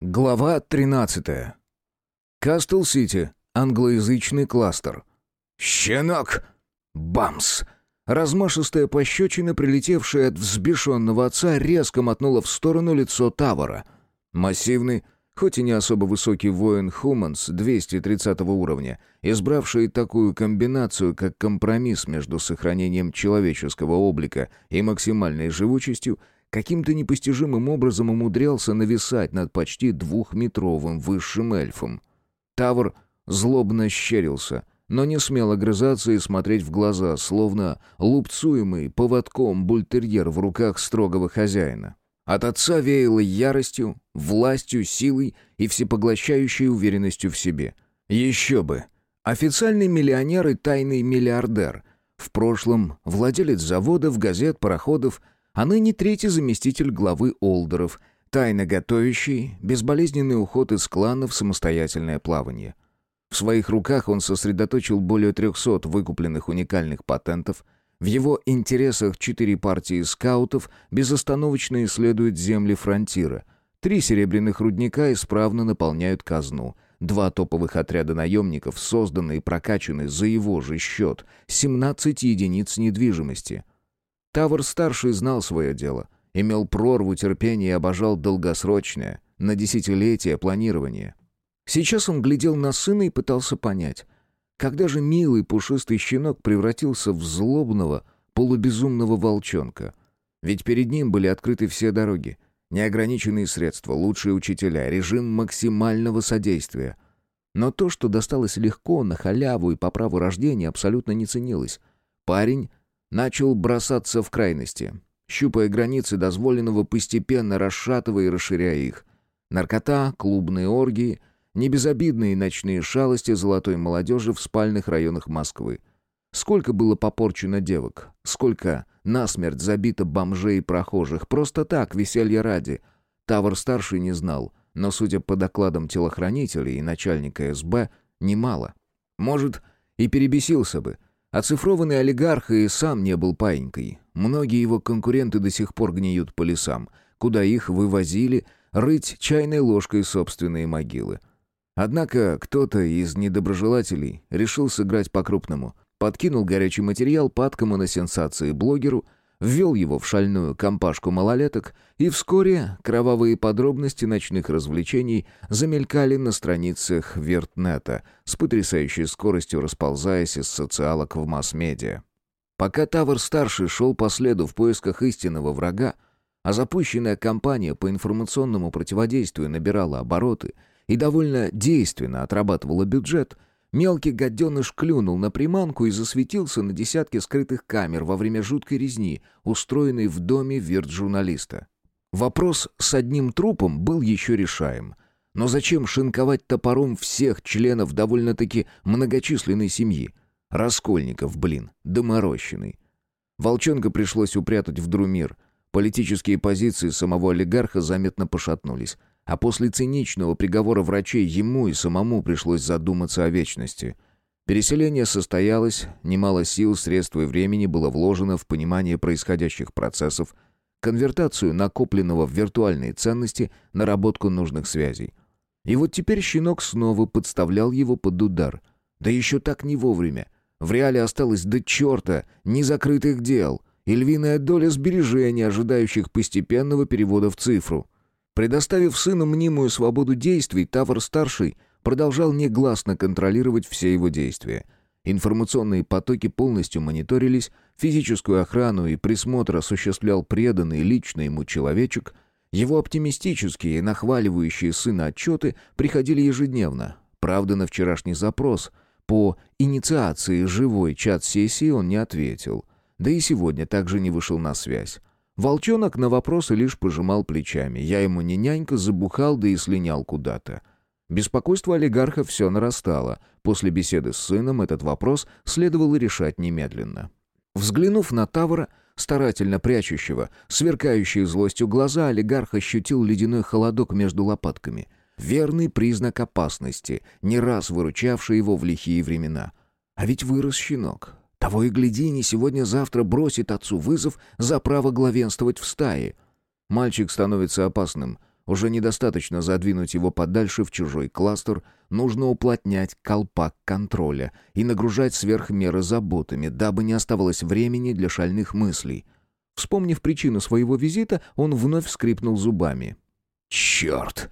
Глава 13. Кастл-Сити. Англоязычный кластер. «Щенок!» Бамс! Размашистая пощечина, прилетевшая от взбешенного отца, резко мотнула в сторону лицо Тавара. Массивный, хоть и не особо высокий воин Хуманс 230 уровня, избравший такую комбинацию, как компромисс между сохранением человеческого облика и максимальной живучестью, каким-то непостижимым образом умудрялся нависать над почти двухметровым высшим эльфом. Тавр злобно щерился, но не смел огрызаться и смотреть в глаза, словно лупцуемый поводком бультерьер в руках строгого хозяина. От отца веяло яростью, властью, силой и всепоглощающей уверенностью в себе. Еще бы! Официальный миллионер и тайный миллиардер. В прошлом владелец заводов, газет, пароходов – а ныне третий заместитель главы Олдеров, тайно готовящий безболезненный уход из клана в самостоятельное плавание. В своих руках он сосредоточил более 300 выкупленных уникальных патентов, в его интересах четыре партии скаутов безостановочно исследуют земли фронтира, три серебряных рудника исправно наполняют казну – Два топовых отряда наемников созданы и прокачаны за его же счет, 17 единиц недвижимости. Тавр-старший знал свое дело, имел прорву терпения и обожал долгосрочное, на десятилетия планирование. Сейчас он глядел на сына и пытался понять, когда же милый пушистый щенок превратился в злобного, полубезумного волчонка. Ведь перед ним были открыты все дороги, неограниченные средства, лучшие учителя, режим максимального содействия. Но то, что досталось легко, на халяву и по праву рождения, абсолютно не ценилось. Парень начал бросаться в крайности, щупая границы дозволенного, постепенно расшатывая и расширяя их. Наркота, клубные оргии, небезобидные ночные шалости золотой молодежи в спальных районах Москвы. Сколько было попорчено девок, сколько насмерть забито бомжей и прохожих, просто так, веселье ради. Тавр-старший не знал, но, судя по докладам телохранителей и начальника СБ, немало. Может, и перебесился бы — Оцифрованный олигарх и сам не был паинькой. Многие его конкуренты до сих пор гниют по лесам, куда их вывозили рыть чайной ложкой собственные могилы. Однако кто-то из недоброжелателей решил сыграть по-крупному. Подкинул горячий материал падкому на сенсации блогеру – ввел его в шальную компашку малолеток, и вскоре кровавые подробности ночных развлечений замелькали на страницах Вертнета, с потрясающей скоростью расползаясь из социалок в масс-медиа. Пока Тавр-старший шел по следу в поисках истинного врага, а запущенная кампания по информационному противодействию набирала обороты и довольно действенно отрабатывала бюджет – Мелкий гаденыш клюнул на приманку и засветился на десятке скрытых камер во время жуткой резни, устроенной в доме вирт-журналиста. Вопрос с одним трупом был еще решаем. Но зачем шинковать топором всех членов довольно-таки многочисленной семьи? Раскольников, блин, доморощенный. Волчонка пришлось упрятать в Друмир. Политические позиции самого олигарха заметно пошатнулись. А после циничного приговора врачей ему и самому пришлось задуматься о вечности. Переселение состоялось, немало сил, средств и времени было вложено в понимание происходящих процессов, конвертацию накопленного в виртуальные ценности, наработку нужных связей. И вот теперь щенок снова подставлял его под удар. Да еще так не вовремя. В реале осталось до черта незакрытых дел и львиная доля сбережений, ожидающих постепенного перевода в цифру. Предоставив сыну мнимую свободу действий, Тавр-старший продолжал негласно контролировать все его действия. Информационные потоки полностью мониторились, физическую охрану и присмотр осуществлял преданный лично ему человечек. Его оптимистические и нахваливающие сына отчеты приходили ежедневно. Правда, на вчерашний запрос по инициации живой чат-сессии он не ответил. Да и сегодня также не вышел на связь. Волчонок на вопросы лишь пожимал плечами. Я ему не нянька, забухал, да и слинял куда-то. Беспокойство олигарха все нарастало. После беседы с сыном этот вопрос следовало решать немедленно. Взглянув на Тавра, старательно прячущего, сверкающие злостью глаза, олигарх ощутил ледяной холодок между лопатками. Верный признак опасности, не раз выручавший его в лихие времена. А ведь вырос щенок, того и гляди, не сегодня-завтра бросит отцу вызов за право главенствовать в стае. Мальчик становится опасным. Уже недостаточно задвинуть его подальше в чужой кластер, нужно уплотнять колпак контроля и нагружать сверх меры заботами, дабы не оставалось времени для шальных мыслей. Вспомнив причину своего визита, он вновь скрипнул зубами. «Черт!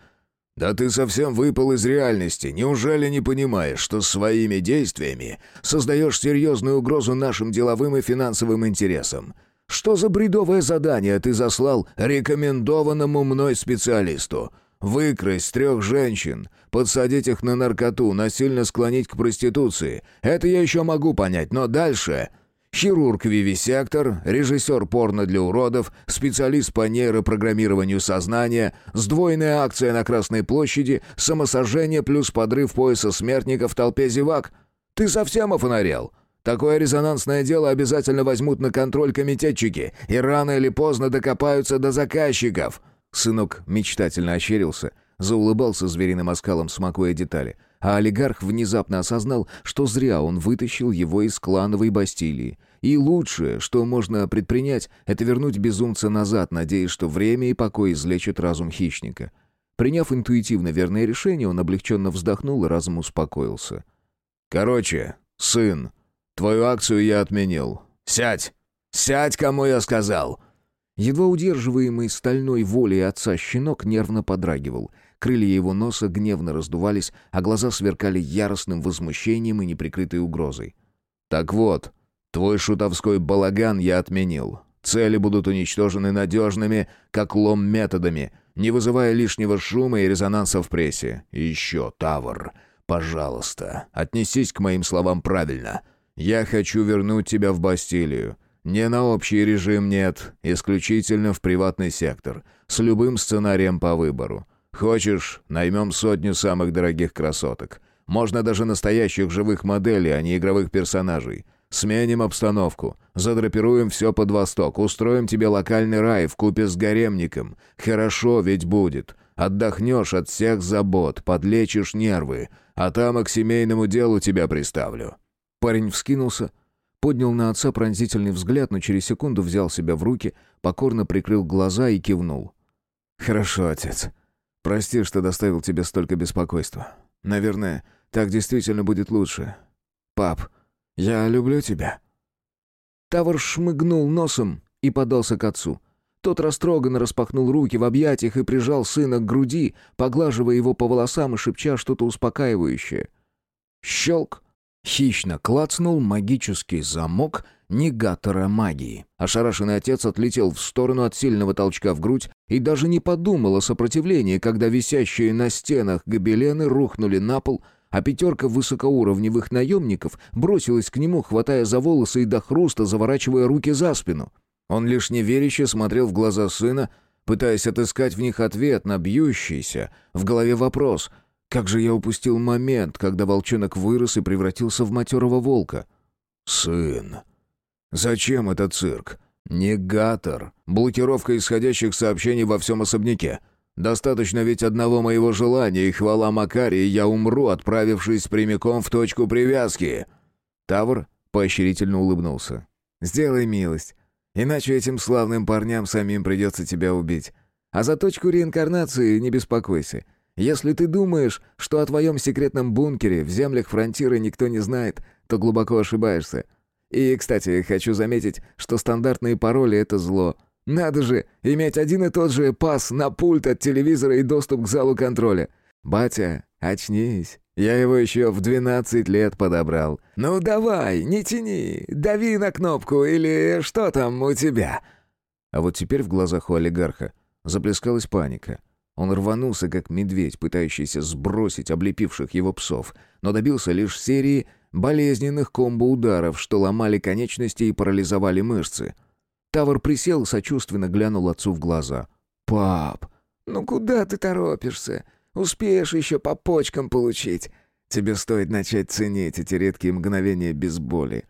Да ты совсем выпал из реальности. Неужели не понимаешь, что своими действиями создаешь серьезную угрозу нашим деловым и финансовым интересам? Что за бредовое задание ты заслал рекомендованному мной специалисту? Выкрасть трех женщин, подсадить их на наркоту, насильно склонить к проституции. Это я еще могу понять, но дальше... Хирург-вивисектор, режиссер порно для уродов, специалист по нейропрограммированию сознания, сдвоенная акция на Красной площади, самосожжение плюс подрыв пояса смертника в толпе зевак. Ты совсем офонарел? Такое резонансное дело обязательно возьмут на контроль комитетчики и рано или поздно докопаются до заказчиков». Сынок мечтательно ощерился, заулыбался звериным оскалом, смакуя детали. А олигарх внезапно осознал, что зря он вытащил его из клановой Бастилии. И лучшее, что можно предпринять, это вернуть безумца назад, надеясь, что время и покой излечат разум хищника. Приняв интуитивно верное решение, он облегченно вздохнул и разум успокоился. «Короче, сын, Твою акцию я отменил. Сядь! Сядь, кому я сказал!» Едва удерживаемый стальной волей отца щенок нервно подрагивал. Крылья его носа гневно раздувались, а глаза сверкали яростным возмущением и неприкрытой угрозой. «Так вот, твой шутовской балаган я отменил. Цели будут уничтожены надежными, как лом методами, не вызывая лишнего шума и резонанса в прессе. Еще, Тавр, пожалуйста, отнесись к моим словам правильно». Я хочу вернуть тебя в Бастилию. Не на общий режим нет, исключительно в приватный сектор, с любым сценарием по выбору. Хочешь, наймем сотню самых дорогих красоток. Можно даже настоящих живых моделей, а не игровых персонажей. Сменим обстановку, задрапируем все под восток, устроим тебе локальный рай в купе с гаремником. Хорошо ведь будет. Отдохнешь от всех забот, подлечишь нервы, а там и к семейному делу тебя приставлю. Парень вскинулся, поднял на отца пронзительный взгляд, но через секунду взял себя в руки, покорно прикрыл глаза и кивнул. «Хорошо, отец. Прости, что доставил тебе столько беспокойства. Наверное, так действительно будет лучше. Пап, я люблю тебя». Тавр шмыгнул носом и подался к отцу. Тот растроганно распахнул руки в объятиях и прижал сына к груди, поглаживая его по волосам и шепча что-то успокаивающее. Щелк! Хищно клацнул магический замок негатора магии. Ошарашенный отец отлетел в сторону от сильного толчка в грудь и даже не подумал о сопротивлении, когда висящие на стенах гобелены рухнули на пол, а пятерка высокоуровневых наемников бросилась к нему, хватая за волосы и до хруста заворачивая руки за спину. Он лишь неверяще смотрел в глаза сына, пытаясь отыскать в них ответ на бьющийся в голове вопрос — как же я упустил момент, когда волчонок вырос и превратился в матерого волка? Сын. Зачем этот цирк? Негатор. Блокировка исходящих сообщений во всем особняке. Достаточно ведь одного моего желания, и хвала Макарии, я умру, отправившись прямиком в точку привязки. Тавр поощрительно улыбнулся. «Сделай милость, иначе этим славным парням самим придется тебя убить. А за точку реинкарнации не беспокойся. Если ты думаешь, что о твоем секретном бункере в землях фронтира никто не знает, то глубоко ошибаешься. И, кстати, хочу заметить, что стандартные пароли — это зло. Надо же, иметь один и тот же пас на пульт от телевизора и доступ к залу контроля. Батя, очнись. Я его еще в 12 лет подобрал. Ну давай, не тяни, дави на кнопку или что там у тебя. А вот теперь в глазах у олигарха заплескалась паника. Он рванулся, как медведь, пытающийся сбросить облепивших его псов, но добился лишь серии болезненных комбо-ударов, что ломали конечности и парализовали мышцы. Тавр присел, сочувственно глянул отцу в глаза. «Пап, ну куда ты торопишься? Успеешь еще по почкам получить. Тебе стоит начать ценить эти редкие мгновения без боли.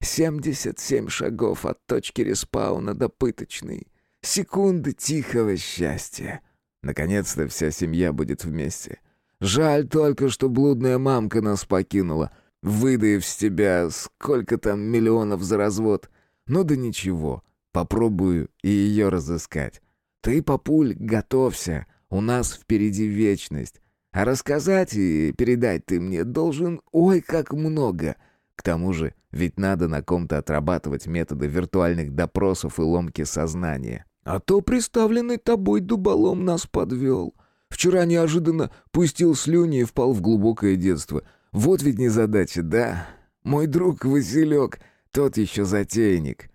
Семьдесят семь шагов от точки респауна до пыточной. Секунды тихого счастья». Наконец-то вся семья будет вместе. Жаль только, что блудная мамка нас покинула, выдаив с тебя сколько там миллионов за развод. Ну да ничего, попробую и ее разыскать. Ты, папуль, готовься. У нас впереди вечность. А рассказать и передать ты мне должен ой как много. К тому же, ведь надо на ком-то отрабатывать методы виртуальных допросов и ломки сознания. А то представленный тобой дуболом нас подвел. Вчера неожиданно пустил слюни и впал в глубокое детство. Вот ведь незадача, да? Мой друг Василек, тот еще затейник.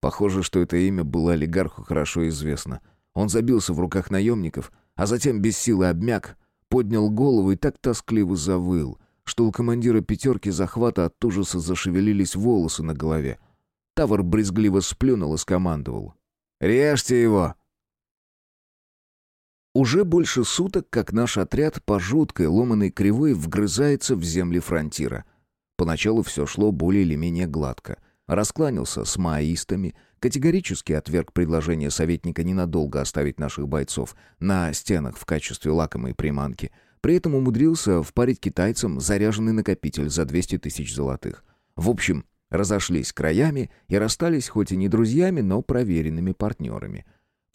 Похоже, что это имя было олигарху хорошо известно. Он забился в руках наемников, а затем без силы обмяк, поднял голову и так тоскливо завыл, что у командира пятерки захвата от ужаса зашевелились волосы на голове. Тавр брезгливо сплюнул и скомандовал. «Режьте его!» Уже больше суток, как наш отряд по жуткой ломаной кривой вгрызается в земли фронтира. Поначалу все шло более или менее гладко. Раскланялся с маоистами, категорически отверг предложение советника ненадолго оставить наших бойцов на стенах в качестве лакомой приманки. При этом умудрился впарить китайцам заряженный накопитель за 200 тысяч золотых. В общем, разошлись краями и расстались хоть и не друзьями, но проверенными партнерами.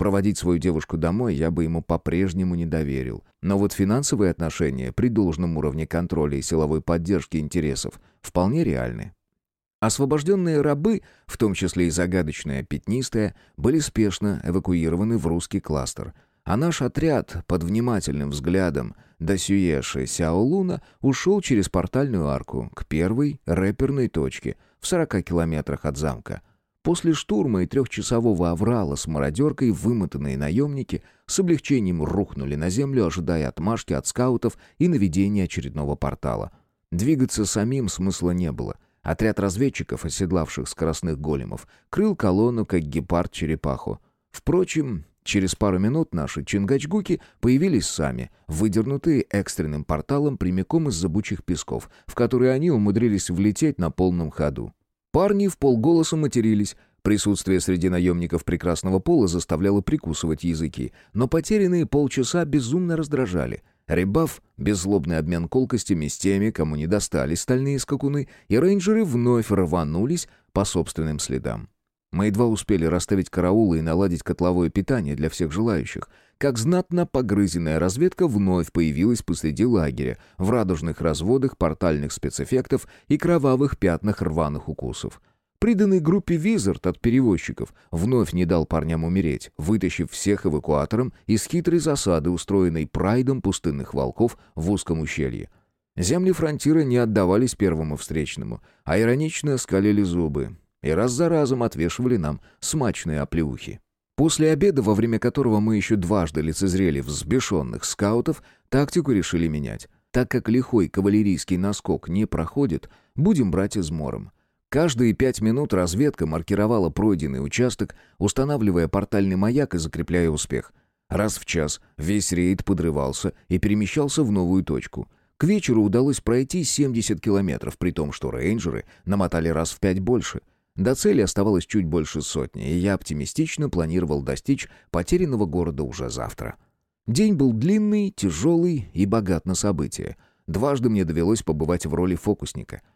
Проводить свою девушку домой я бы ему по-прежнему не доверил. Но вот финансовые отношения при должном уровне контроля и силовой поддержки интересов вполне реальны. Освобожденные рабы, в том числе и загадочная пятнистая, были спешно эвакуированы в русский кластер, а наш отряд под внимательным взглядом Дасюеши Сяолуна ушел через портальную арку к первой рэперной точке в 40 километрах от замка. После штурма и трехчасового аврала с мародеркой вымотанные наемники с облегчением рухнули на землю, ожидая отмашки от скаутов и наведения очередного портала. Двигаться самим смысла не было — Отряд разведчиков, оседлавших скоростных големов, крыл колонну, как гепард черепаху. Впрочем, через пару минут наши чингачгуки появились сами, выдернутые экстренным порталом прямиком из забучих песков, в которые они умудрились влететь на полном ходу. Парни в полголоса матерились, Присутствие среди наемников прекрасного пола заставляло прикусывать языки, но потерянные полчаса безумно раздражали. Ребаф, беззлобный обмен колкостями с теми, кому не достались стальные скакуны, и рейнджеры вновь рванулись по собственным следам. Мы едва успели расставить караулы и наладить котловое питание для всех желающих, как знатно погрызенная разведка вновь появилась посреди лагеря, в радужных разводах портальных спецэффектов и кровавых пятнах рваных укусов. Приданный группе Визард от перевозчиков вновь не дал парням умереть, вытащив всех эвакуатором из хитрой засады, устроенной прайдом пустынных волков в узком ущелье. Земли фронтира не отдавались первому встречному, а иронично скалили зубы и раз за разом отвешивали нам смачные оплеухи. После обеда, во время которого мы еще дважды лицезрели взбешенных скаутов, тактику решили менять. Так как лихой кавалерийский наскок не проходит, будем брать измором. Каждые пять минут разведка маркировала пройденный участок, устанавливая портальный маяк и закрепляя успех. Раз в час весь рейд подрывался и перемещался в новую точку. К вечеру удалось пройти 70 километров, при том, что рейнджеры намотали раз в пять больше. До цели оставалось чуть больше сотни, и я оптимистично планировал достичь потерянного города уже завтра. День был длинный, тяжелый и богат на события. Дважды мне довелось побывать в роли фокусника —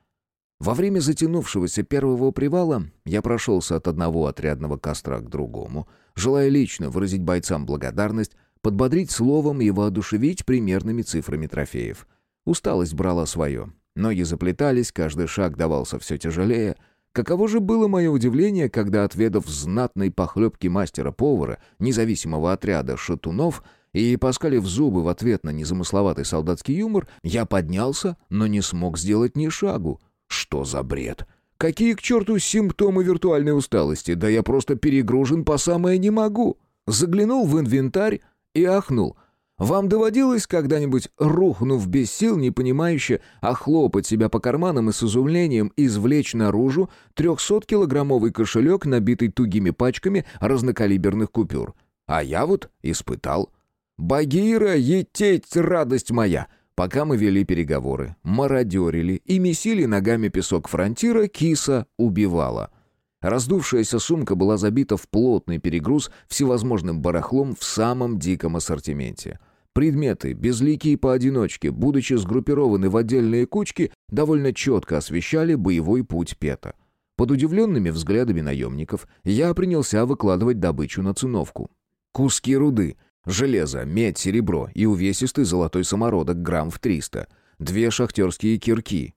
во время затянувшегося первого привала я прошелся от одного отрядного костра к другому, желая лично выразить бойцам благодарность, подбодрить словом и воодушевить примерными цифрами трофеев. Усталость брала свое. Ноги заплетались, каждый шаг давался все тяжелее. Каково же было мое удивление, когда, отведав знатной похлебки мастера-повара независимого отряда шатунов и поскалив зубы в ответ на незамысловатый солдатский юмор, я поднялся, но не смог сделать ни шагу — что за бред? Какие к черту симптомы виртуальной усталости? Да я просто перегружен по самое не могу. Заглянул в инвентарь и ахнул. Вам доводилось когда-нибудь, рухнув без сил, непонимающе, охлопать себя по карманам и с изумлением извлечь наружу 300-килограммовый кошелек, набитый тугими пачками разнокалиберных купюр? А я вот испытал. «Багира, ететь, радость моя!» Пока мы вели переговоры, мародерили и месили ногами песок фронтира, киса убивала. Раздувшаяся сумка была забита в плотный перегруз всевозможным барахлом в самом диком ассортименте. Предметы, безликие поодиночке, будучи сгруппированы в отдельные кучки, довольно четко освещали боевой путь Пета. Под удивленными взглядами наемников я принялся выкладывать добычу на циновку. Куски руды, Железо, медь, серебро и увесистый золотой самородок грамм в 300. Две шахтерские кирки.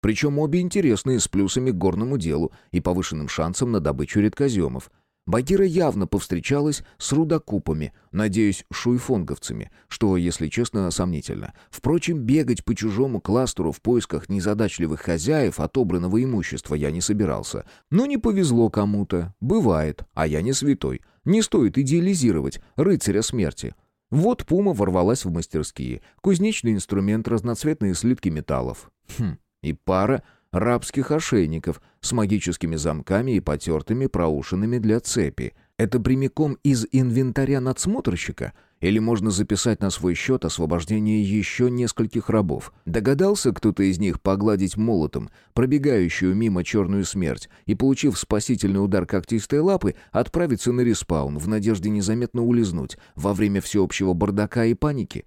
Причем обе интересные, с плюсами к горному делу и повышенным шансом на добычу редкоземов – Багира явно повстречалась с рудокупами, надеюсь, шуйфонговцами, что, если честно, сомнительно. Впрочем, бегать по чужому кластеру в поисках незадачливых хозяев отобранного имущества я не собирался. Но не повезло кому-то. Бывает, а я не святой. Не стоит идеализировать рыцаря смерти. Вот Пума ворвалась в мастерские. Кузнечный инструмент, разноцветные слитки металлов. Хм, и пара рабских ошейников с магическими замками и потертыми проушинами для цепи. Это прямиком из инвентаря надсмотрщика? Или можно записать на свой счет освобождение еще нескольких рабов? Догадался кто-то из них погладить молотом пробегающую мимо черную смерть и, получив спасительный удар когтистой лапы, отправиться на респаун в надежде незаметно улизнуть во время всеобщего бардака и паники?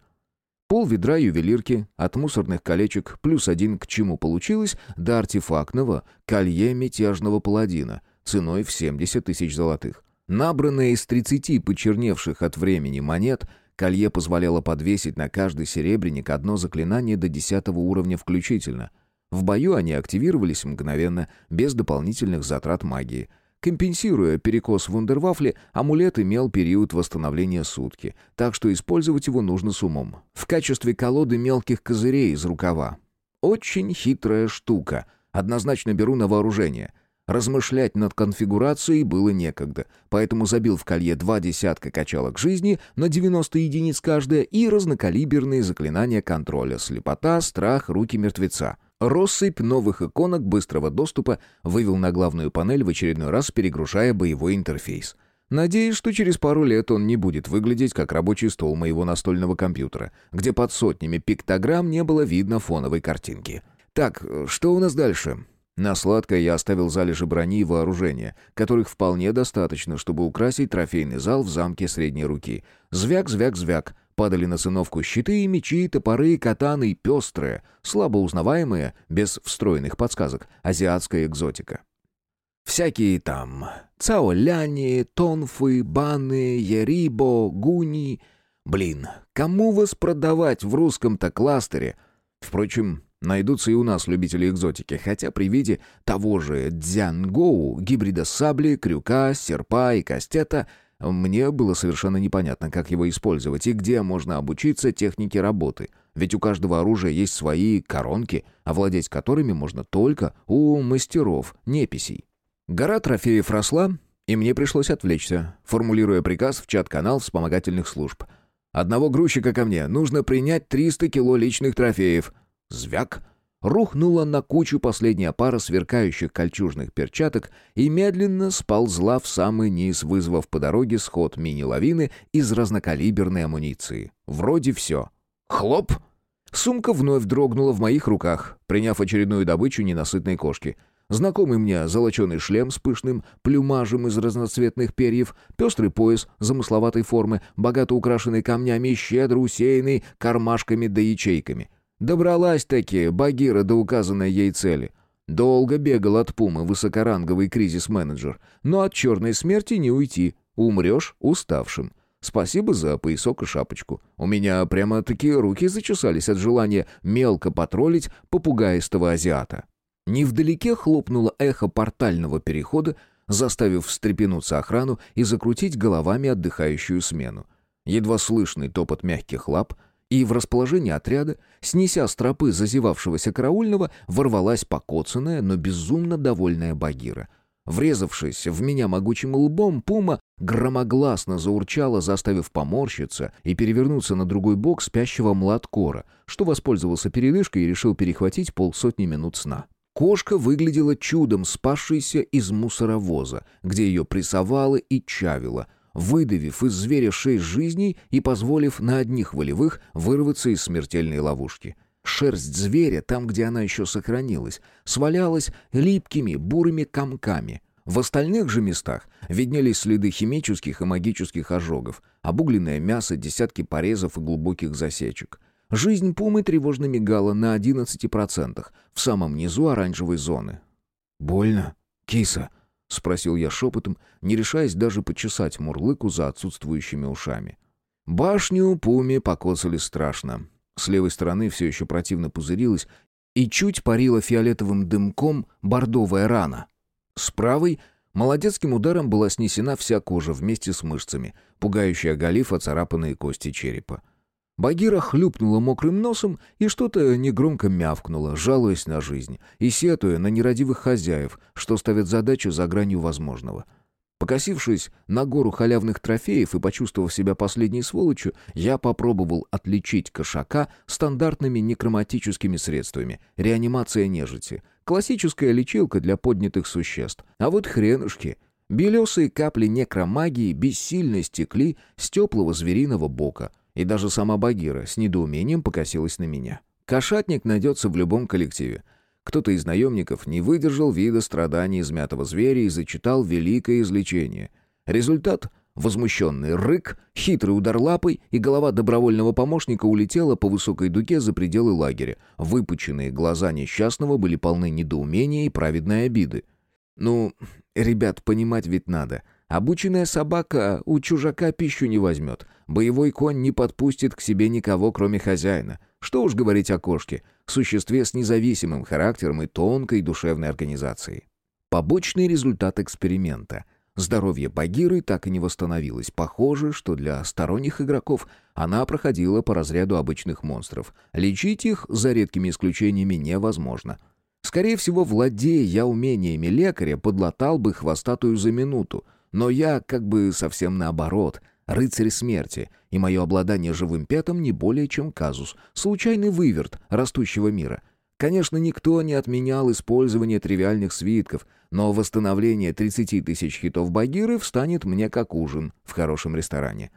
Пол ведра ювелирки, от мусорных колечек, плюс один к чему получилось, до артефактного колье мятежного паладина, ценой в 70 тысяч золотых. Набранное из 30 почерневших от времени монет, колье позволяло подвесить на каждый серебряник одно заклинание до 10 уровня включительно. В бою они активировались мгновенно, без дополнительных затрат магии – Компенсируя перекос в вундервафле, амулет имел период восстановления сутки, так что использовать его нужно с умом. В качестве колоды мелких козырей из рукава. Очень хитрая штука. Однозначно беру на вооружение. Размышлять над конфигурацией было некогда, поэтому забил в колье два десятка качалок жизни на 90 единиц каждая и разнокалиберные заклинания контроля «Слепота», «Страх», «Руки мертвеца». Россыпь новых иконок быстрого доступа вывел на главную панель в очередной раз, перегружая боевой интерфейс. Надеюсь, что через пару лет он не будет выглядеть как рабочий стол моего настольного компьютера, где под сотнями пиктограмм не было видно фоновой картинки. Так, что у нас дальше? На сладкое я оставил залежи брони и вооружения, которых вполне достаточно, чтобы украсить трофейный зал в замке средней руки. Звяк-звяк-звяк. Падали на циновку щиты и мечи, топоры, катаны, пестрые, слабо узнаваемые, без встроенных подсказок, азиатская экзотика. Всякие там цаоляни, тонфы, баны, ярибо, гуни. Блин, кому вас продавать в русском-то кластере? Впрочем, найдутся и у нас любители экзотики, хотя при виде того же дзянгоу, гибрида сабли, крюка, серпа и кастета — мне было совершенно непонятно, как его использовать и где можно обучиться технике работы. Ведь у каждого оружия есть свои коронки, овладеть которыми можно только у мастеров неписей. Гора трофеев росла, и мне пришлось отвлечься, формулируя приказ в чат-канал вспомогательных служб. «Одного грузчика ко мне, нужно принять 300 кило личных трофеев». Звяк рухнула на кучу последняя пара сверкающих кольчужных перчаток и медленно сползла в самый низ, вызвав по дороге сход мини-лавины из разнокалиберной амуниции. Вроде все. Хлоп! Сумка вновь дрогнула в моих руках, приняв очередную добычу ненасытной кошки. Знакомый мне золоченый шлем с пышным плюмажем из разноцветных перьев, пестрый пояс замысловатой формы, богато украшенный камнями и щедро усеянный кармашками да ячейками — Добралась-таки Багира до указанной ей цели. Долго бегал от Пумы высокоранговый кризис-менеджер, но от черной смерти не уйти, умрешь уставшим. Спасибо за поясок и шапочку. У меня прямо-таки руки зачесались от желания мелко потроллить попугаистого азиата. Невдалеке хлопнуло эхо портального перехода, заставив встрепенуться охрану и закрутить головами отдыхающую смену. Едва слышный топот мягких лап — и в расположение отряда, снеся с тропы зазевавшегося караульного, ворвалась покоцанная, но безумно довольная Багира. Врезавшись в меня могучим лбом, пума громогласно заурчала, заставив поморщиться и перевернуться на другой бок спящего младкора, что воспользовался передышкой и решил перехватить полсотни минут сна. Кошка выглядела чудом, спасшейся из мусоровоза, где ее прессовало и чавило — выдавив из зверя шесть жизней и позволив на одних волевых вырваться из смертельной ловушки. Шерсть зверя, там, где она еще сохранилась, свалялась липкими бурыми комками. В остальных же местах виднелись следы химических и магических ожогов, обугленное мясо, десятки порезов и глубоких засечек. Жизнь пумы тревожно мигала на 11%, в самом низу оранжевой зоны. «Больно, киса?» — спросил я шепотом, не решаясь даже почесать мурлыку за отсутствующими ушами. Башню Пуми покоцали страшно. С левой стороны все еще противно пузырилась и чуть парила фиолетовым дымком бордовая рана. С правой молодецким ударом была снесена вся кожа вместе с мышцами, пугающе оголив оцарапанные кости черепа. Багира хлюпнула мокрым носом и что-то негромко мявкнула, жалуясь на жизнь и сетуя на нерадивых хозяев, что ставят задачу за гранью возможного — Покосившись на гору халявных трофеев и почувствовав себя последней сволочью, я попробовал отличить кошака стандартными некроматическими средствами. Реанимация нежити. Классическая лечилка для поднятых существ. А вот хренушки. Белесые капли некромагии бессильно стекли с теплого звериного бока. И даже сама Багира с недоумением покосилась на меня. Кошатник найдется в любом коллективе. Кто-то из наемников не выдержал вида страданий измятого зверя и зачитал великое излечение. Результат — возмущенный рык, хитрый удар лапой, и голова добровольного помощника улетела по высокой дуге за пределы лагеря. Выпученные глаза несчастного были полны недоумения и праведной обиды. «Ну, ребят, понимать ведь надо. Обученная собака у чужака пищу не возьмет. Боевой конь не подпустит к себе никого, кроме хозяина. Что уж говорить о кошке, существе с независимым характером и тонкой душевной организацией. Побочный результат эксперимента. Здоровье Багиры так и не восстановилось. Похоже, что для сторонних игроков она проходила по разряду обычных монстров. Лечить их, за редкими исключениями, невозможно. Скорее всего, владея я умениями лекаря, подлатал бы хвостатую за минуту. Но я как бы совсем наоборот — рыцарь смерти, и мое обладание живым пятом не более чем казус, случайный выверт растущего мира. Конечно, никто не отменял использование тривиальных свитков, но восстановление 30 тысяч хитов Багиры встанет мне как ужин в хорошем ресторане.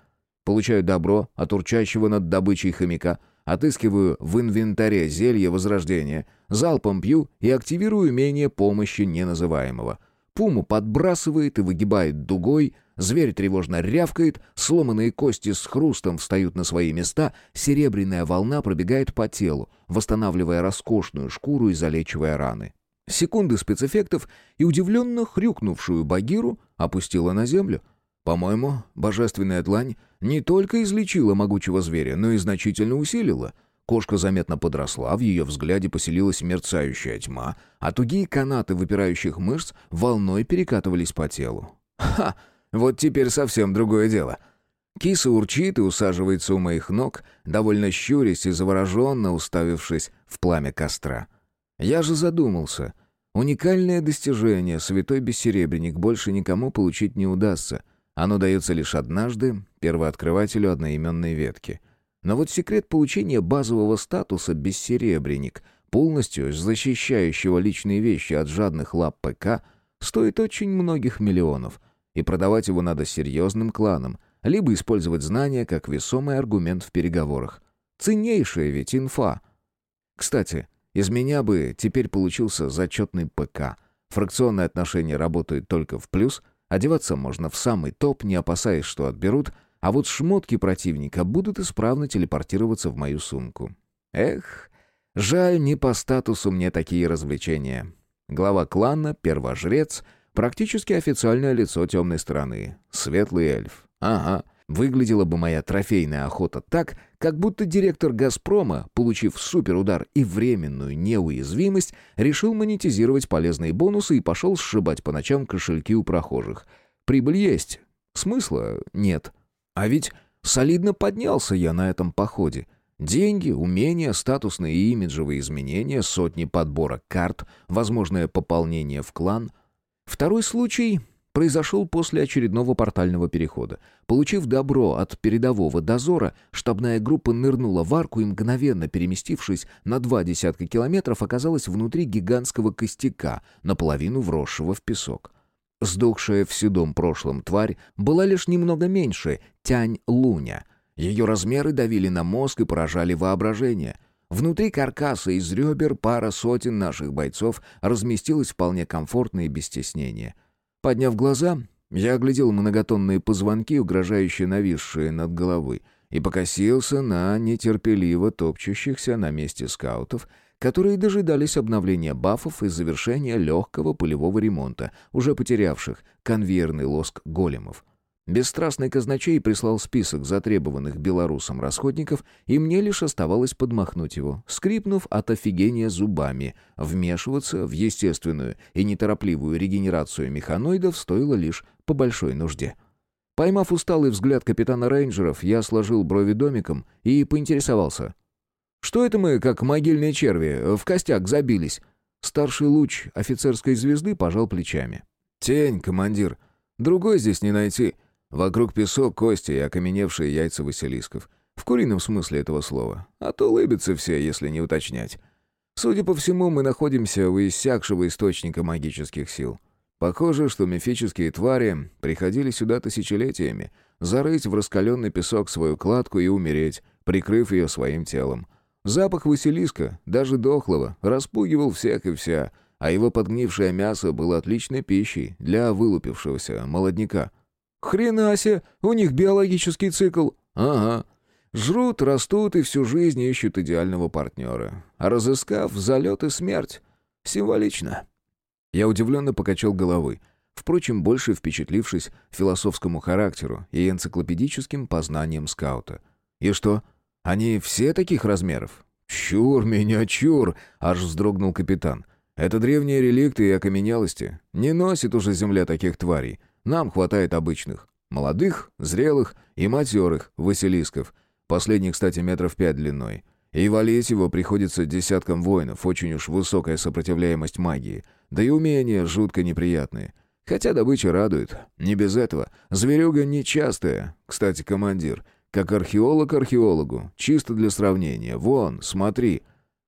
Получаю добро от урчащего над добычей хомяка, отыскиваю в инвентаре зелье возрождения, залпом пью и активирую умение помощи неназываемого. Пуму подбрасывает и выгибает дугой, Зверь тревожно рявкает, сломанные кости с хрустом встают на свои места, серебряная волна пробегает по телу, восстанавливая роскошную шкуру и залечивая раны. Секунды спецэффектов и удивленно хрюкнувшую Багиру опустила на землю. По-моему, божественная длань не только излечила могучего зверя, но и значительно усилила. Кошка заметно подросла, в ее взгляде поселилась мерцающая тьма, а тугие канаты выпирающих мышц волной перекатывались по телу. «Ха!» Вот теперь совсем другое дело. Киса урчит и усаживается у моих ног, довольно щурясь и завороженно уставившись в пламя костра. Я же задумался. Уникальное достижение святой бессеребренник больше никому получить не удастся. Оно дается лишь однажды первооткрывателю одноименной ветки. Но вот секрет получения базового статуса бессеребренник, полностью защищающего личные вещи от жадных лап ПК, стоит очень многих миллионов — и продавать его надо серьезным кланам, либо использовать знания как весомый аргумент в переговорах. Ценнейшая ведь инфа. Кстати, из меня бы теперь получился зачетный ПК. Фракционные отношения работают только в плюс, одеваться можно в самый топ, не опасаясь, что отберут, а вот шмотки противника будут исправно телепортироваться в мою сумку. Эх, жаль, не по статусу мне такие развлечения. Глава клана, первожрец — Практически официальное лицо темной стороны. Светлый эльф. Ага. Выглядела бы моя трофейная охота так, как будто директор «Газпрома», получив суперудар и временную неуязвимость, решил монетизировать полезные бонусы и пошел сшибать по ночам кошельки у прохожих. Прибыль есть. Смысла нет. А ведь солидно поднялся я на этом походе. Деньги, умения, статусные и имиджевые изменения, сотни подбора карт, возможное пополнение в клан — Второй случай произошел после очередного портального перехода. Получив добро от передового дозора, штабная группа нырнула в арку и, мгновенно переместившись на два десятка километров, оказалась внутри гигантского костяка, наполовину вросшего в песок. Сдохшая в седом прошлом тварь была лишь немного меньше тянь-луня. Ее размеры давили на мозг и поражали воображение — Внутри каркаса из ребер пара сотен наших бойцов разместилась вполне комфортно и без стеснения. Подняв глаза, я оглядел многотонные позвонки, угрожающие нависшие над головой, и покосился на нетерпеливо топчущихся на месте скаутов, которые дожидались обновления бафов и завершения легкого пулевого ремонта, уже потерявших конвейерный лоск големов. Бесстрастный казначей прислал список затребованных белорусом расходников, и мне лишь оставалось подмахнуть его, скрипнув от офигения зубами. Вмешиваться в естественную и неторопливую регенерацию механоидов стоило лишь по большой нужде. Поймав усталый взгляд капитана рейнджеров, я сложил брови домиком и поинтересовался. «Что это мы, как могильные черви, в костяк забились?» Старший луч офицерской звезды пожал плечами. «Тень, командир. Другой здесь не найти. Вокруг песок, кости и окаменевшие яйца василисков. В курином смысле этого слова. А то улыбятся все, если не уточнять. Судя по всему, мы находимся у иссякшего источника магических сил. Похоже, что мифические твари приходили сюда тысячелетиями, зарыть в раскаленный песок свою кладку и умереть, прикрыв ее своим телом. Запах Василиска, даже дохлого, распугивал всех и вся, а его подгнившее мясо было отличной пищей для вылупившегося молодняка — «Хрена себе, у них биологический цикл». «Ага. Жрут, растут и всю жизнь ищут идеального партнера. Разыскав, залет и смерть. Символично». Я удивленно покачал головой, впрочем, больше впечатлившись философскому характеру и энциклопедическим познанием скаута. «И что, они все таких размеров?» «Чур меня, чур!» — аж вздрогнул капитан. «Это древние реликты и окаменелости. Не носит уже земля таких тварей. Нам хватает обычных. Молодых, зрелых и матерых василисков. Последний, кстати, метров пять длиной. И валить его приходится десяткам воинов, очень уж высокая сопротивляемость магии. Да и умения жутко неприятные. Хотя добыча радует. Не без этого. Зверюга нечастая. Кстати, командир, как археолог археологу. Чисто для сравнения. Вон, смотри.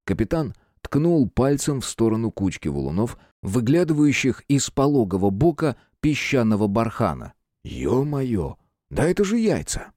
Капитан ткнул пальцем в сторону кучки валунов, выглядывающих из пологого бока песчаного бархана. «Ё-моё! Да это же яйца!»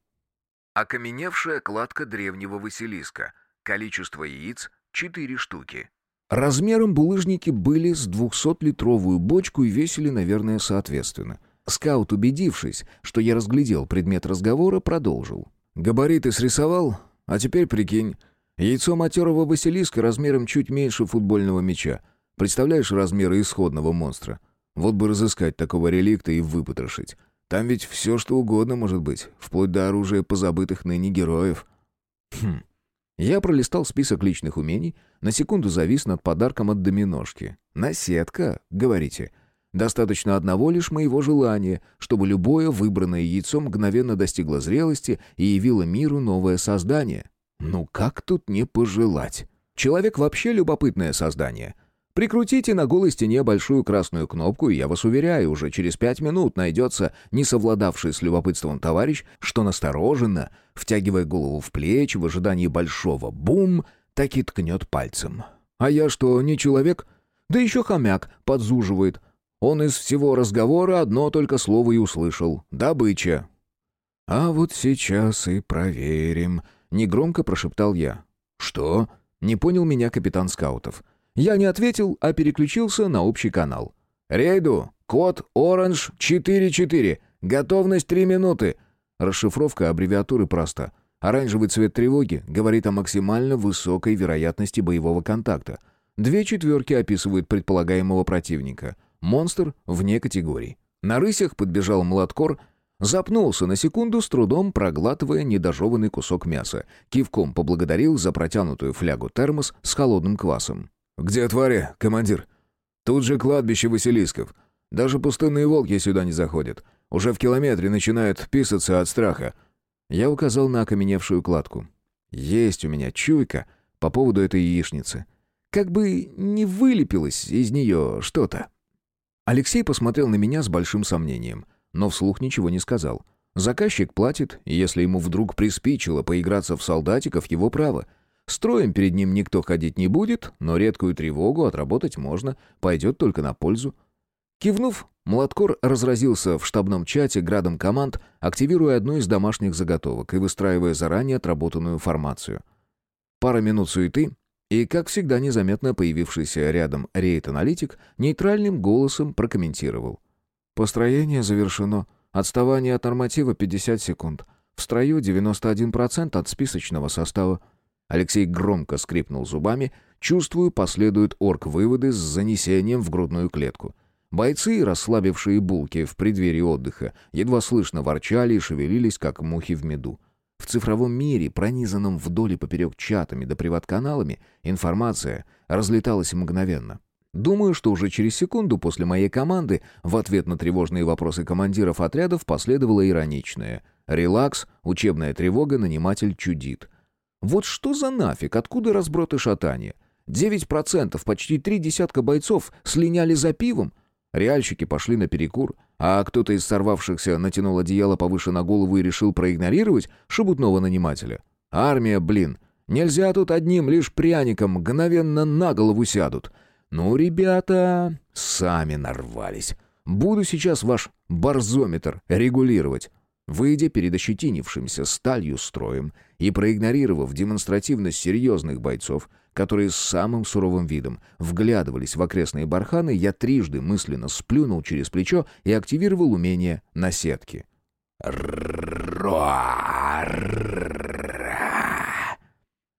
Окаменевшая кладка древнего Василиска. Количество яиц — четыре штуки. Размером булыжники были с двухсотлитровую бочку и весили, наверное, соответственно. Скаут, убедившись, что я разглядел предмет разговора, продолжил. «Габариты срисовал? А теперь прикинь. Яйцо матерого Василиска размером чуть меньше футбольного мяча. Представляешь размеры исходного монстра? Вот бы разыскать такого реликта и выпотрошить. Там ведь все что угодно может быть, вплоть до оружия позабытых ныне героев. Хм. Я пролистал список личных умений, на секунду завис над подарком от доминошки. «Наседка», говорите. Достаточно одного лишь моего желания, чтобы любое выбранное яйцо мгновенно достигло зрелости и явило миру новое создание. Ну как тут не пожелать? Человек вообще любопытное создание — Прикрутите на голой стене большую красную кнопку, и я вас уверяю, уже через пять минут найдется не совладавший с любопытством товарищ, что настороженно, втягивая голову в плечи в ожидании большого бум, так и ткнет пальцем. А я что, не человек? Да еще хомяк подзуживает. Он из всего разговора одно только слово и услышал — добыча. «А вот сейчас и проверим», — негромко прошептал я. «Что?» — не понял меня капитан скаутов. — я не ответил, а переключился на общий канал. «Рейду! Код Оранж 44. Готовность 3 минуты!» Расшифровка аббревиатуры проста. Оранжевый цвет тревоги говорит о максимально высокой вероятности боевого контакта. Две четверки описывают предполагаемого противника. Монстр вне категории. На рысях подбежал младкор, запнулся на секунду, с трудом проглатывая недожеванный кусок мяса. Кивком поблагодарил за протянутую флягу термос с холодным квасом. «Где твари, командир?» «Тут же кладбище Василисков. Даже пустынные волки сюда не заходят. Уже в километре начинают писаться от страха». Я указал на окаменевшую кладку. «Есть у меня чуйка по поводу этой яичницы. Как бы не вылепилось из нее что-то». Алексей посмотрел на меня с большим сомнением, но вслух ничего не сказал. Заказчик платит, и если ему вдруг приспичило поиграться в солдатиков, его право — Строем перед ним никто ходить не будет, но редкую тревогу отработать можно, пойдет только на пользу. Кивнув, Младкор разразился в штабном чате градом команд, активируя одну из домашних заготовок и выстраивая заранее отработанную формацию. Пара минут суеты, и, как всегда, незаметно появившийся рядом рейд-аналитик нейтральным голосом прокомментировал. «Построение завершено. Отставание от норматива 50 секунд. В строю 91% от списочного состава. Алексей громко скрипнул зубами. Чувствую, последуют орг-выводы с занесением в грудную клетку. Бойцы, расслабившие булки в преддверии отдыха, едва слышно ворчали и шевелились, как мухи в меду. В цифровом мире, пронизанном вдоль и поперек чатами да приват-каналами, информация разлеталась мгновенно. Думаю, что уже через секунду после моей команды в ответ на тревожные вопросы командиров отрядов последовало ироничное. «Релакс, учебная тревога, наниматель чудит». Вот что за нафиг, откуда разброд и шатание? 9%, почти три десятка бойцов слиняли за пивом. Реальщики пошли на перекур, а кто-то из сорвавшихся натянул одеяло повыше на голову и решил проигнорировать шебутного нанимателя. Армия, блин, нельзя тут одним лишь пряником мгновенно на голову сядут. Ну, ребята, сами нарвались. Буду сейчас ваш барзометр регулировать. Выйдя перед ощетинившимся сталью строем и проигнорировав демонстративность серьезных бойцов, которые с самым суровым видом вглядывались в окрестные барханы, я трижды мысленно сплюнул через плечо и активировал умение на сетке.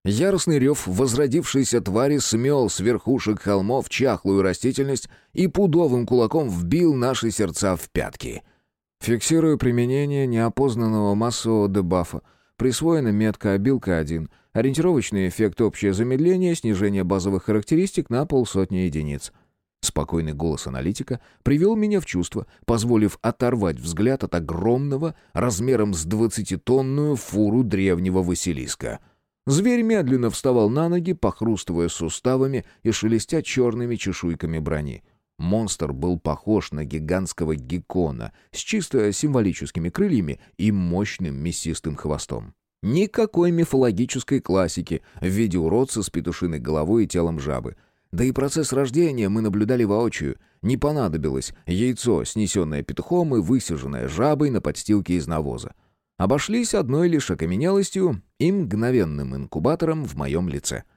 Яростный рев возродившейся твари смел с верхушек холмов чахлую растительность и пудовым кулаком вбил наши сердца в пятки — Фиксирую применение неопознанного массового дебафа. Присвоена метка обилка-1. Ориентировочный эффект общее замедление, снижение базовых характеристик на полсотни единиц. Спокойный голос аналитика привел меня в чувство, позволив оторвать взгляд от огромного, размером с двадцатитонную фуру древнего Василиска. Зверь медленно вставал на ноги, похрустывая суставами и шелестя черными чешуйками брони. Монстр был похож на гигантского геккона с чисто символическими крыльями и мощным мясистым хвостом. Никакой мифологической классики в виде уродца с петушиной головой и телом жабы. Да и процесс рождения мы наблюдали воочию. Не понадобилось яйцо, снесенное петухом и высиженное жабой на подстилке из навоза. Обошлись одной лишь окаменелостью и мгновенным инкубатором в моем лице —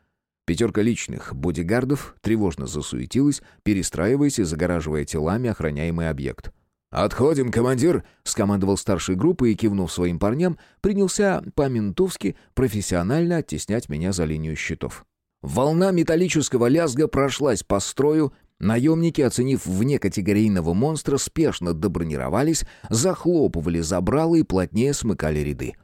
Пятерка личных бодигардов тревожно засуетилась, перестраиваясь и загораживая телами охраняемый объект. «Отходим, командир!» — скомандовал старший группы и, кивнув своим парням, принялся по-ментовски профессионально оттеснять меня за линию щитов. Волна металлического лязга прошлась по строю, наемники, оценив вне категорийного монстра, спешно добронировались, захлопывали забралы и плотнее смыкали ряды.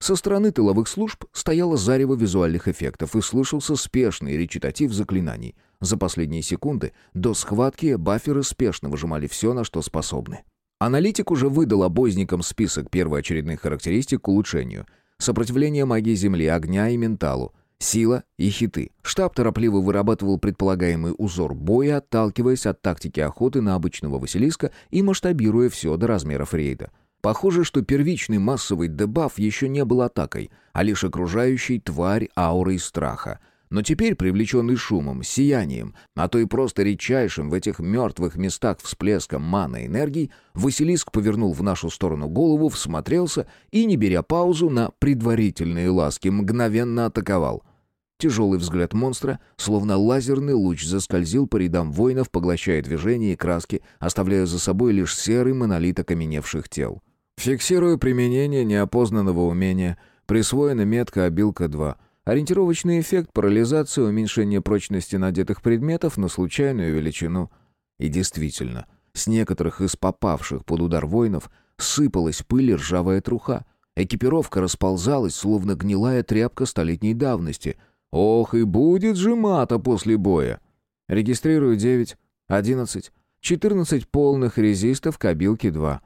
Со стороны тыловых служб стояло зарево визуальных эффектов и слышался спешный речитатив заклинаний. За последние секунды до схватки баферы спешно выжимали все, на что способны. Аналитик уже выдал обозникам список первоочередных характеристик к улучшению. Сопротивление магии Земли, огня и менталу, сила и хиты. Штаб торопливо вырабатывал предполагаемый узор боя, отталкиваясь от тактики охоты на обычного Василиска и масштабируя все до размеров рейда. Похоже, что первичный массовый дебаф еще не был атакой, а лишь окружающей тварь аурой страха. Но теперь, привлеченный шумом, сиянием, а то и просто редчайшим в этих мертвых местах всплеском маны энергии, Василиск повернул в нашу сторону голову, всмотрелся и, не беря паузу на предварительные ласки, мгновенно атаковал — Тяжелый взгляд монстра, словно лазерный луч, заскользил по рядам воинов, поглощая движения и краски, оставляя за собой лишь серый монолит окаменевших тел. Фиксирую применение неопознанного умения. Присвоена метка «Обилка-2». Ориентировочный эффект парализации, уменьшение прочности надетых предметов на случайную величину. И действительно, с некоторых из попавших под удар воинов сыпалась пыль и ржавая труха. Экипировка расползалась, словно гнилая тряпка столетней давности. Ох, и будет же мата после боя. Регистрирую 9, 11, 14 полных резистов кабилки 2.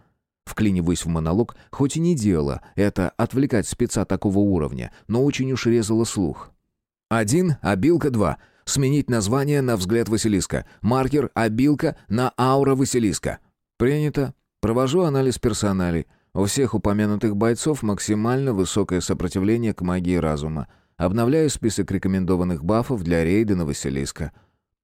Вклиниваясь в монолог, хоть и не дело это отвлекать спеца такого уровня, но очень уж резало слух. Один, обилка два. Сменить название на взгляд Василиска. Маркер обилка на аура Василиска. Принято. Провожу анализ персоналей. У всех упомянутых бойцов максимально высокое сопротивление к магии разума. Обновляю список рекомендованных бафов для рейда на Василиска.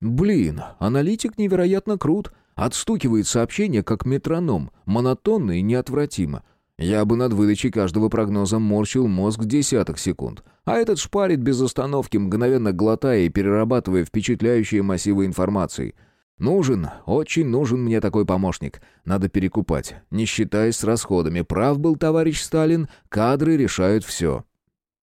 Блин, аналитик невероятно крут. Отстукивает сообщение, как метроном, монотонно и неотвратимо. Я бы над выдачей каждого прогноза морщил мозг десяток секунд. А этот шпарит без остановки, мгновенно глотая и перерабатывая впечатляющие массивы информации. Нужен, очень нужен мне такой помощник. Надо перекупать, не считаясь с расходами. Прав был товарищ Сталин, кадры решают все.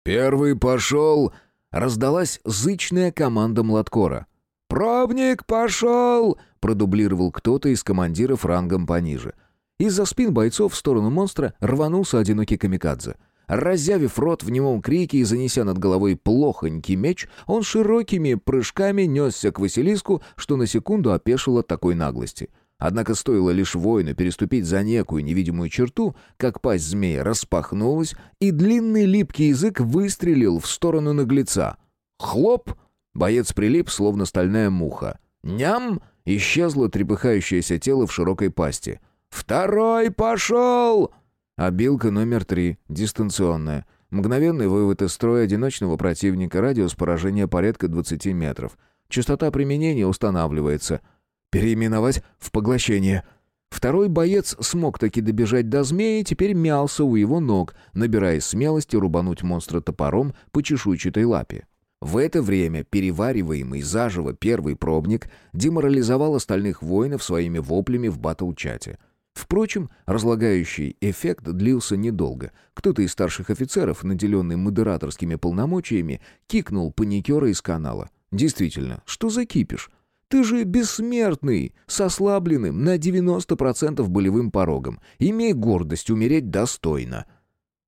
«Первый пошел!» Раздалась зычная команда Младкора. «Пробник пошел!» Продублировал кто-то из командиров рангом пониже. Из-за спин бойцов в сторону монстра рванулся одинокий камикадзе. Разявив рот в немом крике и занеся над головой плохонький меч, он широкими прыжками несся к Василиску, что на секунду опешило такой наглости. Однако стоило лишь воину переступить за некую невидимую черту, как пасть змея распахнулась, и длинный липкий язык выстрелил в сторону наглеца. Хлоп! Боец прилип, словно стальная муха. Ням! Исчезло трепыхающееся тело в широкой пасти. «Второй пошел!» Обилка номер три, дистанционная. Мгновенный вывод из строя одиночного противника, радиус поражения порядка 20 метров. Частота применения устанавливается. Переименовать в поглощение. Второй боец смог таки добежать до змеи теперь мялся у его ног, набирая смелости рубануть монстра топором по чешуйчатой лапе. В это время перевариваемый заживо первый пробник деморализовал остальных воинов своими воплями в батл-чате. Впрочем, разлагающий эффект длился недолго. Кто-то из старших офицеров, наделенный модераторскими полномочиями, кикнул паникера из канала. Действительно, что за кипиш? Ты же бессмертный, с ослабленным на 90% болевым порогом. Имей гордость умереть достойно.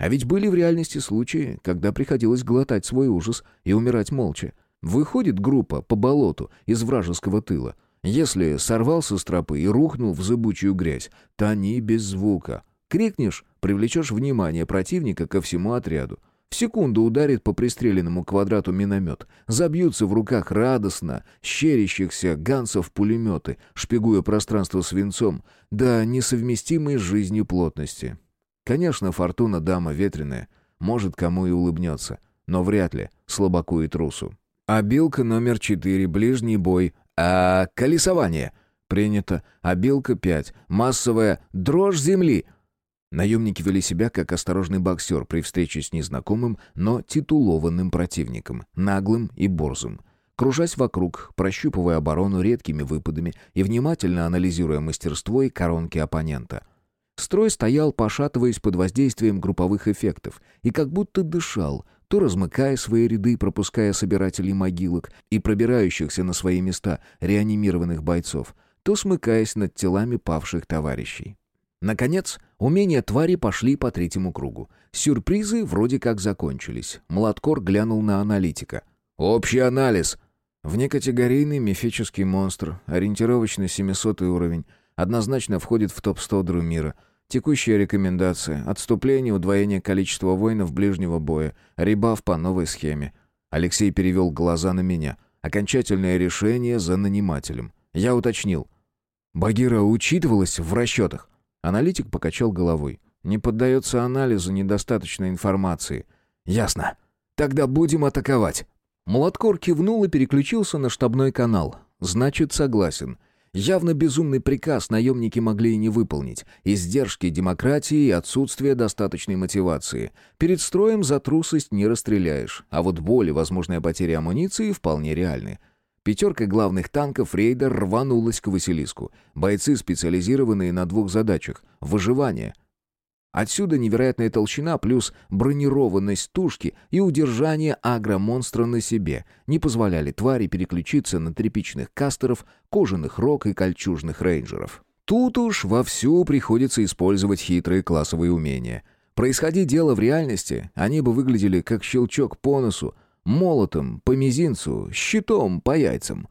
А ведь были в реальности случаи, когда приходилось глотать свой ужас и умирать молча. Выходит группа по болоту из вражеского тыла. Если сорвался с тропы и рухнул в зыбучую грязь, тони без звука. Крикнешь, привлечешь внимание противника ко всему отряду. В секунду ударит по пристреленному квадрату миномет. Забьются в руках радостно щерящихся гансов пулеметы, шпигуя пространство свинцом, до несовместимой с жизнью плотности. Конечно, фортуна дама ветреная, может, кому и улыбнется, но вряд ли слабаку и трусу. Обилка номер четыре, ближний бой, а колесование. Принято. Обилка пять, массовая дрожь земли. Наемники вели себя как осторожный боксер при встрече с незнакомым, но титулованным противником, наглым и борзым. Кружась вокруг, прощупывая оборону редкими выпадами и внимательно анализируя мастерство и коронки оппонента — Строй стоял, пошатываясь под воздействием групповых эффектов, и как будто дышал, то размыкая свои ряды, пропуская собирателей могилок и пробирающихся на свои места реанимированных бойцов, то смыкаясь над телами павших товарищей. Наконец, умения твари пошли по третьему кругу. Сюрпризы вроде как закончились. Младкор глянул на аналитика. «Общий анализ!» Внекатегорийный мифический монстр, ориентировочно 700 уровень, однозначно входит в топ-100 Друмира — Текущая рекомендация. Отступление, удвоение количества воинов ближнего боя. Ребаф по новой схеме. Алексей перевел глаза на меня. Окончательное решение за нанимателем. Я уточнил. «Багира учитывалась в расчетах?» Аналитик покачал головой. «Не поддается анализу недостаточно информации». «Ясно. Тогда будем атаковать». Молоткор кивнул и переключился на штабной канал. «Значит, согласен». Явно безумный приказ наемники могли и не выполнить. Издержки демократии и отсутствие достаточной мотивации. Перед строем за трусость не расстреляешь, а вот боль и возможная потеря амуниции вполне реальны. Пятерка главных танков рейда рванулась к Василиску. Бойцы, специализированные на двух задачах — выживание Отсюда невероятная толщина плюс бронированность тушки и удержание агромонстра на себе не позволяли твари переключиться на тряпичных кастеров, кожаных рог и кольчужных рейнджеров. Тут уж вовсю приходится использовать хитрые классовые умения. Происходи дело в реальности, они бы выглядели как щелчок по носу, молотом по мизинцу, щитом по яйцам.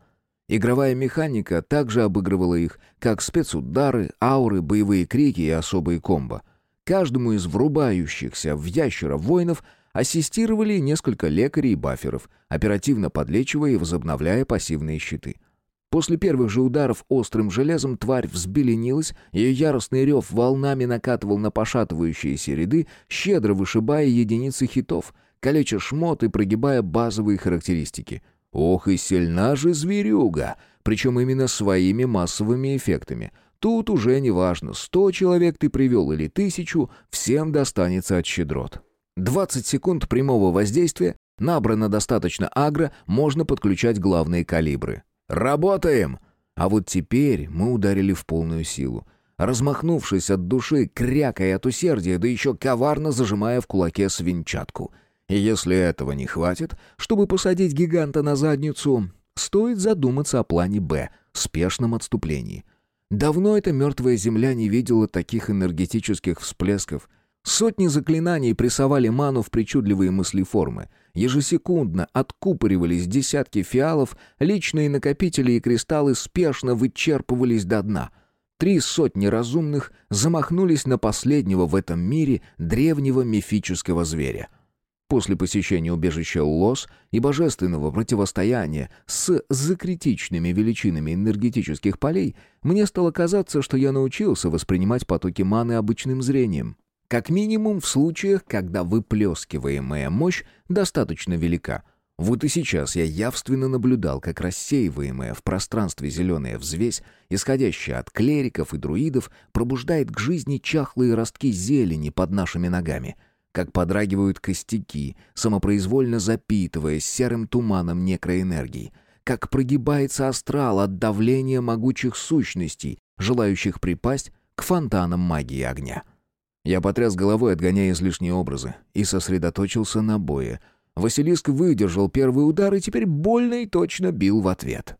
Игровая механика также обыгрывала их, как спецудары, ауры, боевые крики и особые комбо — Каждому из врубающихся в ящера воинов ассистировали несколько лекарей и баферов, оперативно подлечивая и возобновляя пассивные щиты. После первых же ударов острым железом тварь взбеленилась, ее яростный рев волнами накатывал на пошатывающиеся ряды, щедро вышибая единицы хитов, калеча шмот и прогибая базовые характеристики. Ох и сильна же зверюга! Причем именно своими массовыми эффектами — Тут уже не важно, сто человек ты привел или тысячу, всем достанется от щедрот. 20 секунд прямого воздействия, набрано достаточно агро, можно подключать главные калибры. «Работаем!» А вот теперь мы ударили в полную силу. Размахнувшись от души, крякая от усердия, да еще коварно зажимая в кулаке свинчатку. И если этого не хватит, чтобы посадить гиганта на задницу, стоит задуматься о плане «Б», спешном отступлении. Давно эта мертвая земля не видела таких энергетических всплесков. Сотни заклинаний прессовали ману в причудливые мыслеформы. Ежесекундно откупоривались десятки фиалов, личные накопители и кристаллы спешно вычерпывались до дна. Три сотни разумных замахнулись на последнего в этом мире древнего мифического зверя — После посещения убежища Лос и божественного противостояния с закритичными величинами энергетических полей, мне стало казаться, что я научился воспринимать потоки маны обычным зрением. Как минимум в случаях, когда выплескиваемая мощь достаточно велика. Вот и сейчас я явственно наблюдал, как рассеиваемая в пространстве зеленая взвесь, исходящая от клериков и друидов, пробуждает к жизни чахлые ростки зелени под нашими ногами — как подрагивают костяки, самопроизвольно запитываясь серым туманом некроэнергии, как прогибается астрал от давления могучих сущностей, желающих припасть к фонтанам магии огня. Я потряс головой, отгоняя излишние образы, и сосредоточился на бое. Василиск выдержал первый удар и теперь больно и точно бил в ответ.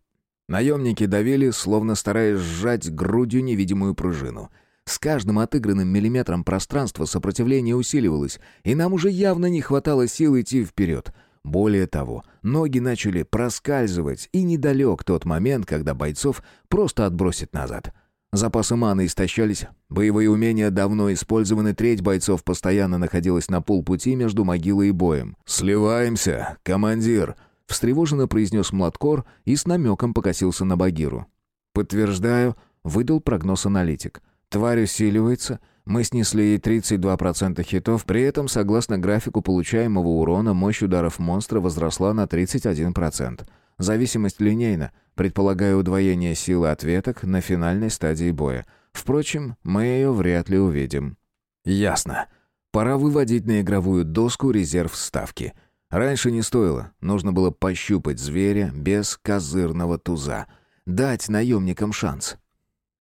Наемники давили, словно стараясь сжать грудью невидимую пружину — с каждым отыгранным миллиметром пространства сопротивление усиливалось, и нам уже явно не хватало сил идти вперед. Более того, ноги начали проскальзывать, и недалек тот момент, когда бойцов просто отбросит назад. Запасы маны истощались, боевые умения давно использованы, треть бойцов постоянно находилась на полпути между могилой и боем. «Сливаемся, командир!» — встревоженно произнес Младкор и с намеком покосился на Багиру. «Подтверждаю», — выдал прогноз аналитик. Тварь усиливается, мы снесли ей 32% хитов, при этом, согласно графику получаемого урона, мощь ударов монстра возросла на 31%. Зависимость линейна, предполагаю удвоение силы ответок на финальной стадии боя. Впрочем, мы ее вряд ли увидим. Ясно. Пора выводить на игровую доску резерв ставки. Раньше не стоило, нужно было пощупать зверя без козырного туза. Дать наемникам шанс.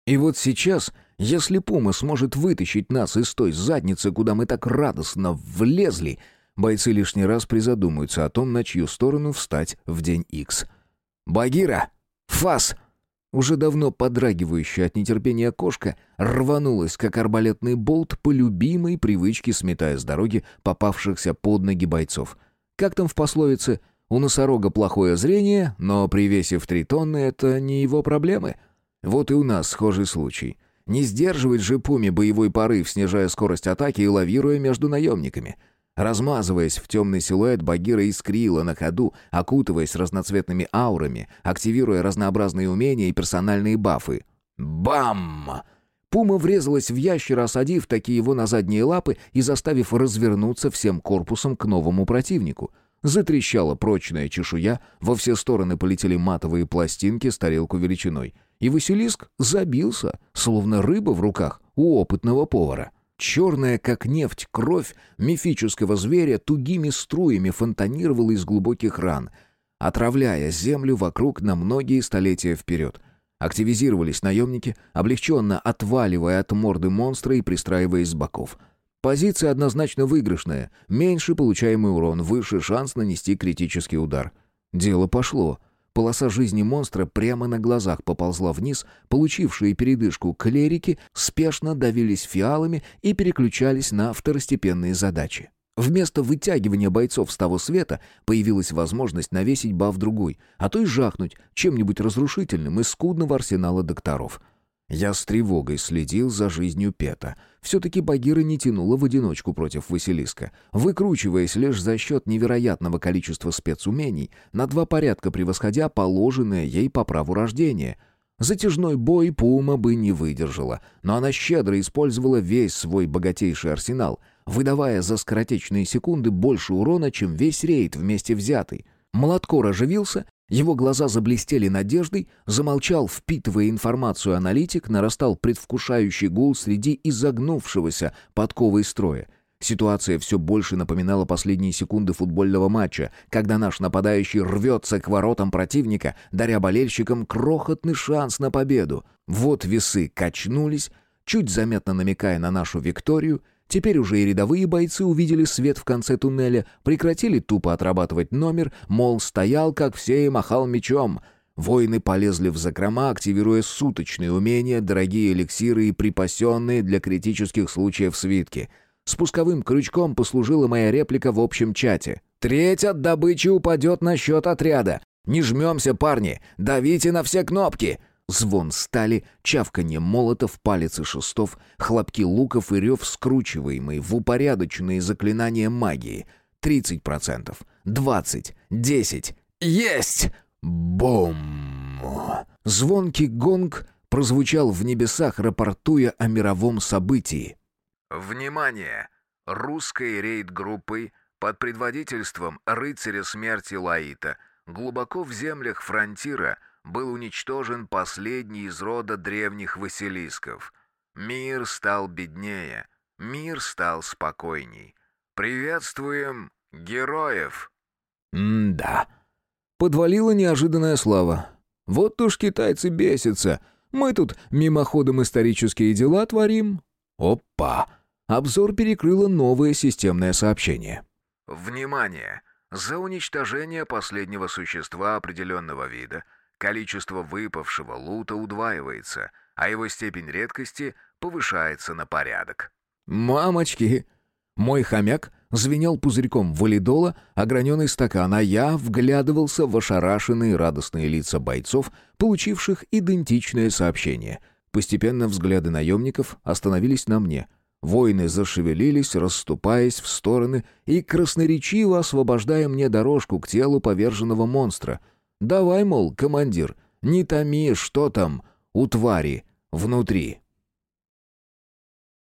И вот сейчас если Пума сможет вытащить нас из той задницы, куда мы так радостно влезли, бойцы лишний раз призадумаются о том, на чью сторону встать в день Икс. «Багира! Фас!» Уже давно подрагивающая от нетерпения кошка рванулась, как арбалетный болт, по любимой привычке сметая с дороги попавшихся под ноги бойцов. Как там в пословице «У носорога плохое зрение, но при весе в три тонны это не его проблемы». Вот и у нас схожий случай — не сдерживать же Пуми боевой порыв, снижая скорость атаки и лавируя между наемниками. Размазываясь в темный силуэт, Багира искрила на ходу, окутываясь разноцветными аурами, активируя разнообразные умения и персональные бафы. Бам! Пума врезалась в ящера, осадив такие его на задние лапы и заставив развернуться всем корпусом к новому противнику — Затрещала прочная чешуя, во все стороны полетели матовые пластинки с тарелку величиной. И Василиск забился, словно рыба в руках у опытного повара. Черная, как нефть, кровь мифического зверя тугими струями фонтанировала из глубоких ран, отравляя землю вокруг на многие столетия вперед. Активизировались наемники, облегченно отваливая от морды монстра и пристраиваясь с боков — Позиция однозначно выигрышная. Меньше получаемый урон, выше шанс нанести критический удар. Дело пошло. Полоса жизни монстра прямо на глазах поползла вниз, получившие передышку клерики спешно давились фиалами и переключались на второстепенные задачи. Вместо вытягивания бойцов с того света появилась возможность навесить баф другой, а то и жахнуть чем-нибудь разрушительным из скудного арсенала докторов — я с тревогой следил за жизнью Пета. Все-таки Багира не тянула в одиночку против Василиска, выкручиваясь лишь за счет невероятного количества спецумений, на два порядка превосходя положенное ей по праву рождения. Затяжной бой Пума бы не выдержала, но она щедро использовала весь свой богатейший арсенал, выдавая за скоротечные секунды больше урона, чем весь рейд вместе взятый. Молоткор оживился его глаза заблестели надеждой, замолчал, впитывая информацию аналитик, нарастал предвкушающий гул среди изогнувшегося подковой строя. Ситуация все больше напоминала последние секунды футбольного матча, когда наш нападающий рвется к воротам противника, даря болельщикам крохотный шанс на победу. Вот весы качнулись, чуть заметно намекая на нашу викторию — Теперь уже и рядовые бойцы увидели свет в конце туннеля, прекратили тупо отрабатывать номер, мол, стоял, как все, и махал мечом. Воины полезли в закрома, активируя суточные умения, дорогие эликсиры и припасенные для критических случаев свитки. Спусковым крючком послужила моя реплика в общем чате. «Треть от добычи упадет на счет отряда. Не жмемся, парни! Давите на все кнопки!» Звон стали, чавканье молотов, палец и шестов, хлопки луков и рев, скручиваемый в упорядоченные заклинания магии. Тридцать процентов. Двадцать. Десять. Есть! Бум! Звонкий гонг прозвучал в небесах, рапортуя о мировом событии. «Внимание! Русской рейд-группой под предводительством рыцаря смерти Лаита глубоко в землях фронтира был уничтожен последний из рода древних Василисков. Мир стал беднее, мир стал спокойней. Приветствуем героев!» «М-да», Подвалила неожиданная слава. «Вот уж китайцы бесятся. Мы тут мимоходом исторические дела творим». Опа! Обзор перекрыло новое системное сообщение. «Внимание! За уничтожение последнего существа определенного вида количество выпавшего лута удваивается, а его степень редкости повышается на порядок». «Мамочки!» Мой хомяк звенел пузырьком валидола, ограненный стакан, а я вглядывался в ошарашенные радостные лица бойцов, получивших идентичное сообщение. Постепенно взгляды наемников остановились на мне. Воины зашевелились, расступаясь в стороны и красноречиво освобождая мне дорожку к телу поверженного монстра. «Давай, мол, командир, не томи, что там у твари внутри».